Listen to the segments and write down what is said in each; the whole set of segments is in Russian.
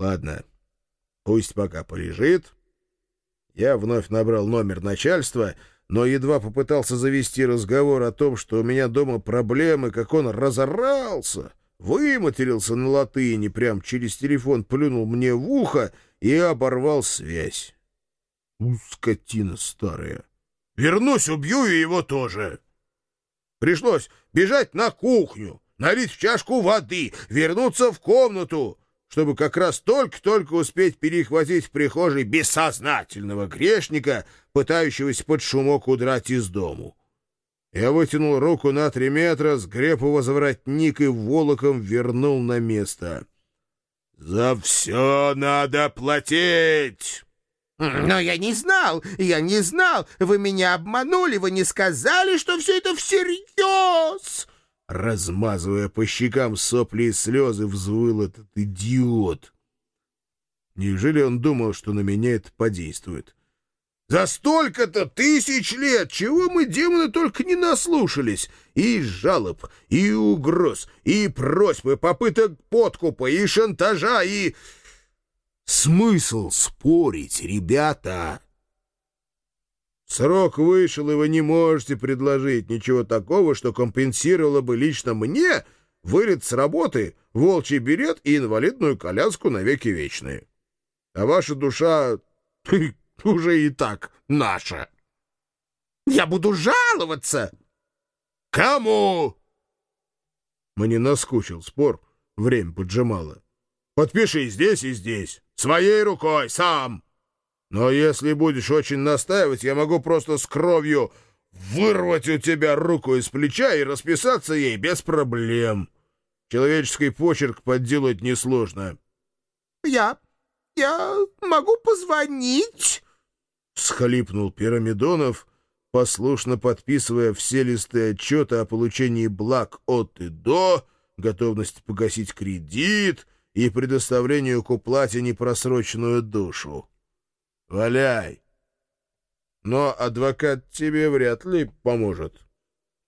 Ладно, пусть пока полежит. Я вновь набрал номер начальства, но едва попытался завести разговор о том, что у меня дома проблемы, как он разорался, выматерился на латыни, прям через телефон плюнул мне в ухо и оборвал связь. У, скотина старая. Вернусь, убью и его тоже. Пришлось бежать на кухню, налить в чашку воды, вернуться в комнату, чтобы как раз только-только успеть перехватить в прихожей бессознательного грешника, пытающегося под шумок удрать из дому. Я вытянул руку на три метра, сгреб его за воротник и волоком вернул на место. «За все надо платить!» «Но я не знал, я не знал. Вы меня обманули, вы не сказали, что все это всерьез!» Размазывая по щекам сопли и слезы, взвыл этот идиот. Неужели он думал, что на меня это подействует? За столько-то тысяч лет чего мы, демоны, только не наслушались? И жалоб, и угроз, и просьб, и попыток подкупа, и шантажа, и... Смысл спорить, ребята? Срок вышел, и вы не можете предложить ничего такого, что компенсировало бы лично мне вылет с работы, волчий берет и инвалидную коляску навеки вечные. А ваша душа уже и так наша. Я буду жаловаться. Кому? Мне наскучил спор, время поджимало. Подпиши здесь и здесь, своей рукой, сам. Но если будешь очень настаивать, я могу просто с кровью вырвать у тебя руку из плеча и расписаться ей без проблем. Человеческий почерк подделать несложно. — Я... я могу позвонить? — схлипнул Пирамидонов, послушно подписывая все листы отчета о получении благ от и до, готовности погасить кредит и предоставлению к уплате непросроченную душу. Валяй. Но адвокат тебе вряд ли поможет.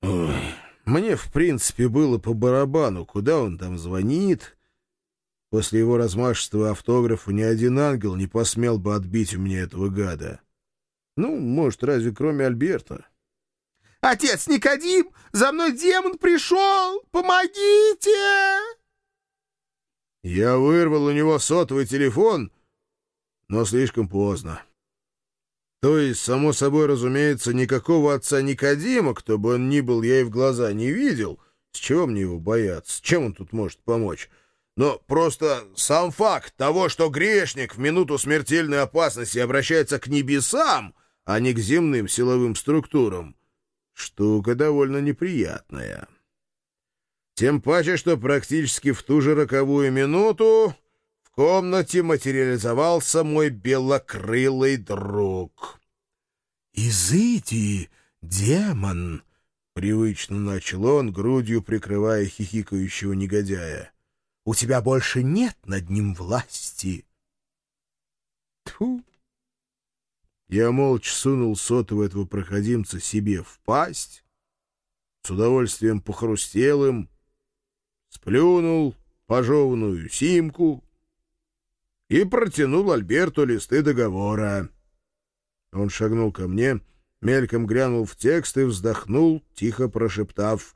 Ой, мне, в принципе, было по барабану, куда он там звонит. После его размашистого автографа ни один ангел не посмел бы отбить у меня этого гада. Ну, может, разве кроме Альберта. «Отец Никодим! За мной демон пришел! Помогите!» Я вырвал у него сотовый телефон — но слишком поздно. То есть, само собой разумеется, никакого отца Никодима, кто бы он ни был, я и в глаза не видел. С чего мне его бояться? Чем он тут может помочь? Но просто сам факт того, что грешник в минуту смертельной опасности обращается к небесам, а не к земным силовым структурам, штука довольно неприятная. Тем паче, что практически в ту же роковую минуту комнате материализовался мой белокрылый друг. «Изыди, демон!» — привычно начал он, грудью прикрывая хихикающего негодяя. «У тебя больше нет над ним власти!» Тьфу! Я молча сунул сотовый этого проходимца себе в пасть, с удовольствием похрустел им, сплюнул пожеванную симку, и протянул Альберту листы договора. Он шагнул ко мне, мельком глянул в текст и вздохнул, тихо прошептав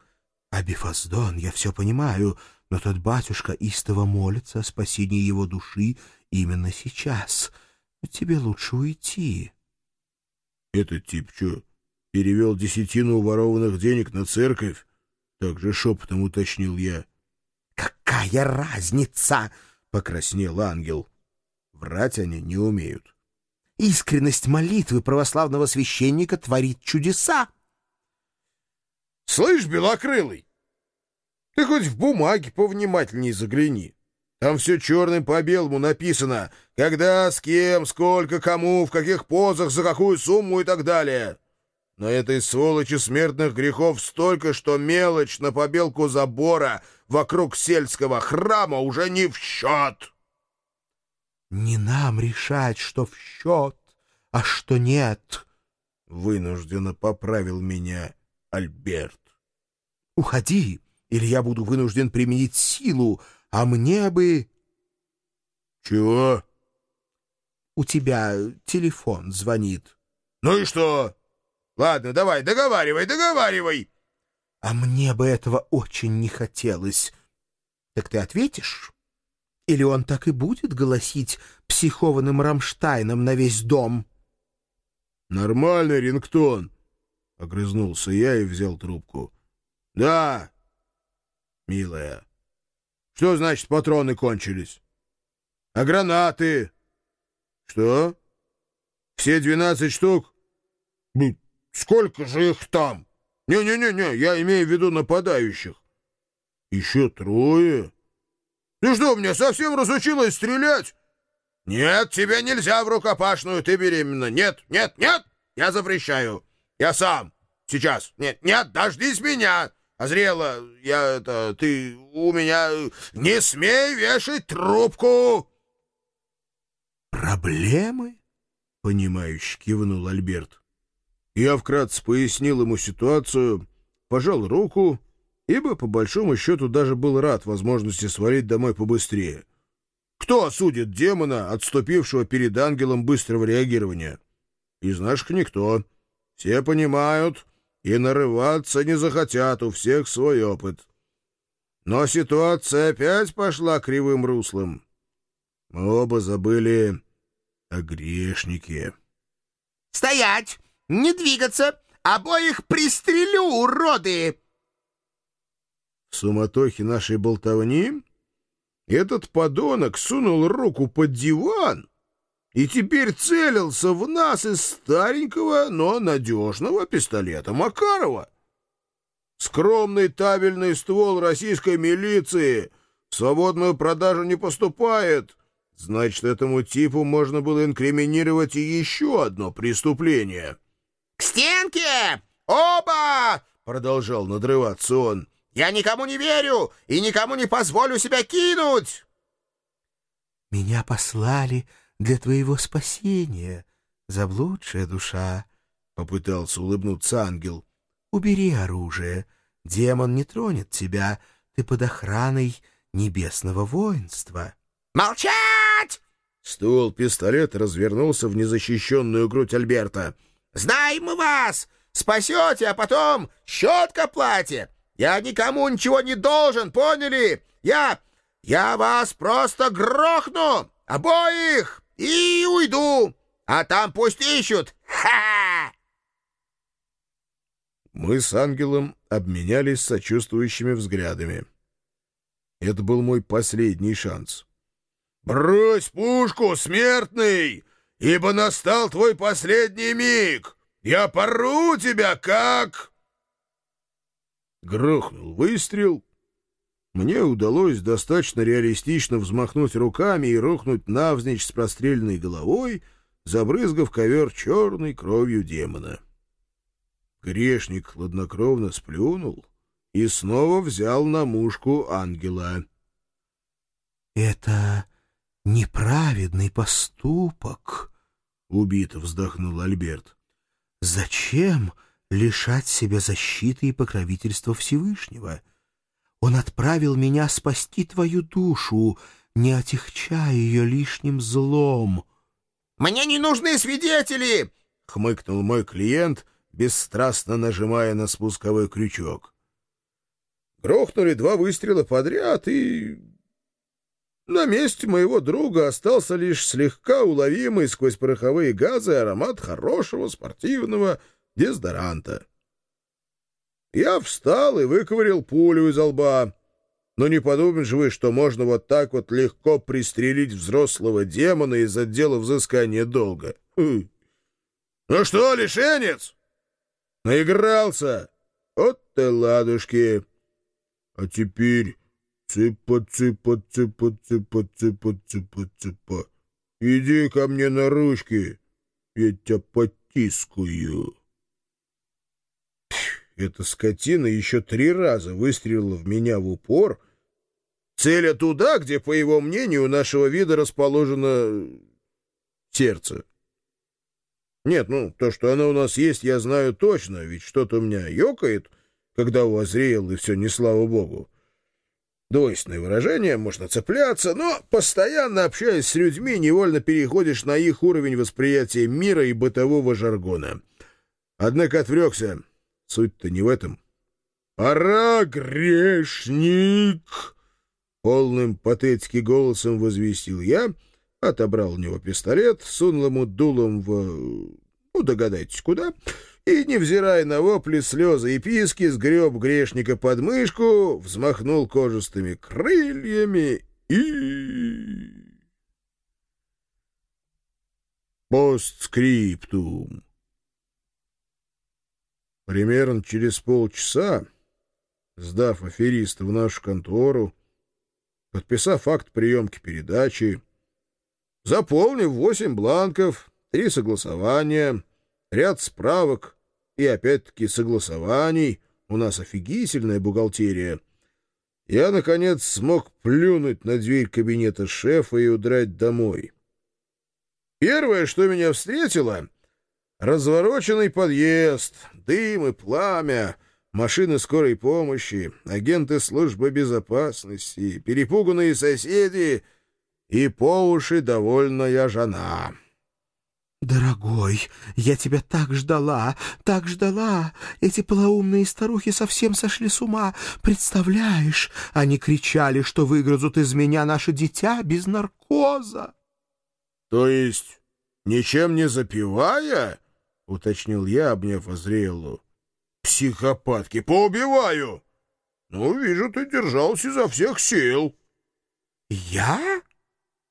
«Абифаздон, я все понимаю, но тот батюшка истово молится о спасении его души именно сейчас. Тебе лучше уйти». «Этот тип что, перевел десятину уворованных денег на церковь?» Так же шепотом уточнил я. «Какая разница?» — покраснел ангел. Врать они не умеют. Искренность молитвы православного священника творит чудеса. Слышь, белокрылый, ты хоть в бумаге повнимательней загляни. Там все черным по белому написано, когда, с кем, сколько, кому, в каких позах, за какую сумму и так далее. На этой сволочи смертных грехов столько, что мелочь на побелку забора вокруг сельского храма уже не в счет. Не нам решать, что в счет, а что нет. Вынужденно поправил меня Альберт. Уходи, или я буду вынужден применить силу, а мне бы... Чего? У тебя телефон звонит. Ну и что? Ладно, давай, договаривай, договаривай. А мне бы этого очень не хотелось. Так ты ответишь? Или он так и будет голосить психованным Рамштайном на весь дом? Нормальный рингтон. Огрызнулся я и взял трубку. Да, милая. Что значит патроны кончились? А гранаты? Что? Все двенадцать штук? Сколько же их там? Не-не-не-не, я имею в виду нападающих. Еще трое? Ты что, мне совсем разучилась стрелять? Нет, тебе нельзя в рукопашную, ты беременна. Нет, нет, нет, я запрещаю. Я сам. Сейчас. Нет, нет, дождись меня. Озрела, я это... Ты у меня... Не смей вешать трубку!» «Проблемы?» — понимающе кивнул Альберт. Я вкратце пояснил ему ситуацию, пожал руку, ибо, по большому счету, даже был рад возможности свалить домой побыстрее. Кто осудит демона, отступившего перед ангелом быстрого реагирования? Из наших никто. Все понимают, и нарываться не захотят, у всех свой опыт. Но ситуация опять пошла кривым руслом. Мы оба забыли о грешнике. «Стоять! Не двигаться! Обоих пристрелю, уроды!» Суматохе нашей болтовни этот подонок сунул руку под диван и теперь целился в нас из старенького, но надежного пистолета Макарова. Скромный табельный ствол российской милиции в свободную продажу не поступает. Значит, этому типу можно было инкриминировать и еще одно преступление. — К стенке! Оба! — продолжал надрываться он. — Я никому не верю и никому не позволю себя кинуть! — Меня послали для твоего спасения, заблудшая душа, — попытался улыбнуться ангел. — Убери оружие, демон не тронет тебя, ты под охраной небесного воинства. — Молчать! Ствол пистолета развернулся в незащищенную грудь Альберта. — Знаем мы вас! Спасете, а потом щетка платье! Я никому ничего не должен, поняли? Я... я вас просто грохну! Обоих! и уйду, а там пусть ищут. Ха! Мы с ангелом обменялись сочувствующими взглядами. Это был мой последний шанс. «Брось пушку, смертный, ибо настал твой последний миг! Я пору тебя, как...» Грохнул выстрел, мне удалось достаточно реалистично взмахнуть руками и рухнуть навзничь с простреленной головой, забрызгав ковер черной кровью демона. Грешник хладнокровно сплюнул и снова взял на мушку ангела. — Это неправедный поступок, — убито вздохнул Альберт. — Зачем лишать себя защиты и покровительства Всевышнего? — он отправил меня спасти твою душу, не отягчая ее лишним злом. — Мне не нужны свидетели! — хмыкнул мой клиент, бесстрастно нажимая на спусковой крючок. Грохнули два выстрела подряд, и на месте моего друга остался лишь слегка уловимый сквозь пороховые газы аромат хорошего спортивного дезодоранта. Я встал и выковырял пулю из лба. Но не подумаешь вы, что можно вот так вот легко пристрелить взрослого демона из отдела взыскания долга. Хм. Ну что, лишенец? Наигрался? Вот ты ладушки. А теперь цыпа-цыпа-цыпа-цыпа-цыпа-цыпа-цыпа. Иди ко мне на ручки, я тебя потискаю. Эта скотина еще три раза выстрелила в меня в упор, целя туда, где, по его мнению, у нашего вида расположено сердце. Нет, ну, то, что оно у нас есть, я знаю точно, ведь что-то у меня ёкает, когда у вас реял, и все, не слава богу. Двойственное выражение, можно цепляться, но, постоянно общаясь с людьми, невольно переходишь на их уровень восприятия мира и бытового жаргона. Однако отвлекся. Суть-то не в этом. «Пора, грешник!» Полным патетики голосом возвестил я, отобрал у него пистолет, сунул ему дулом в... ну, догадайтесь, куда, и, невзирая на вопли, слезы и писки, сгреб грешника под мышку, взмахнул кожистыми крыльями и... Постскриптум. Примерно через полчаса, сдав афериста в нашу контору, подписав акт приемки передачи, заполнив восемь бланков, три согласования, ряд справок и опять-таки согласований, у нас офигительная бухгалтерия, я, наконец, смог плюнуть на дверь кабинета шефа и удрать домой. Первое, что меня встретило — развороченный подъезд, дым и пламя, машины скорой помощи, агенты службы безопасности, перепуганные соседи и по уши довольная жена. «Дорогой, я тебя так ждала, так ждала. Эти полоумные старухи совсем сошли с ума. Представляешь, они кричали, что выгрызут из меня наше дитя без наркоза». «То есть ничем не запивая?» — уточнил я, обняв Азриэлу. «Психопатки, поубиваю!» «Ну, вижу, ты держался изо всех сил». «Я?»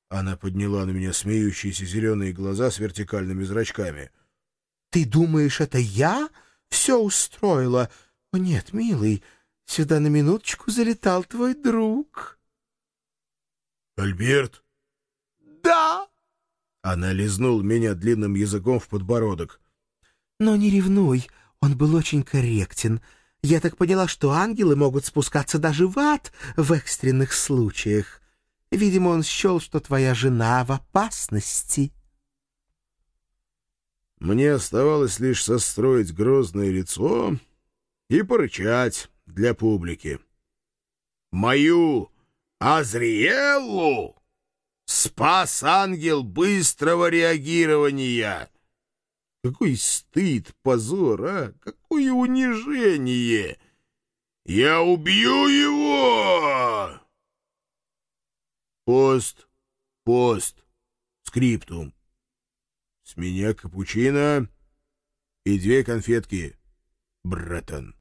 Она подняла на меня смеющиеся зеленые глаза с вертикальными зрачками. «Ты думаешь, это я все устроила? О, нет, милый, сюда на минуточку залетал твой друг». «Альберт?» «Да!» Она лизнул меня длинным языком в подбородок. «Но не ревнуй, он был очень корректен. Я так поняла, что ангелы могут спускаться даже в ад в экстренных случаях». Видимо, он счел, что твоя жена в опасности. Мне оставалось лишь состроить грозное лицо и порычать для публики. «Мою Азриэллу спас ангел быстрого реагирования!» Какой стыд, позор, а! Какое унижение! Я убью его! Пост, пост, скриптум. С меня капучино и две конфетки, братан.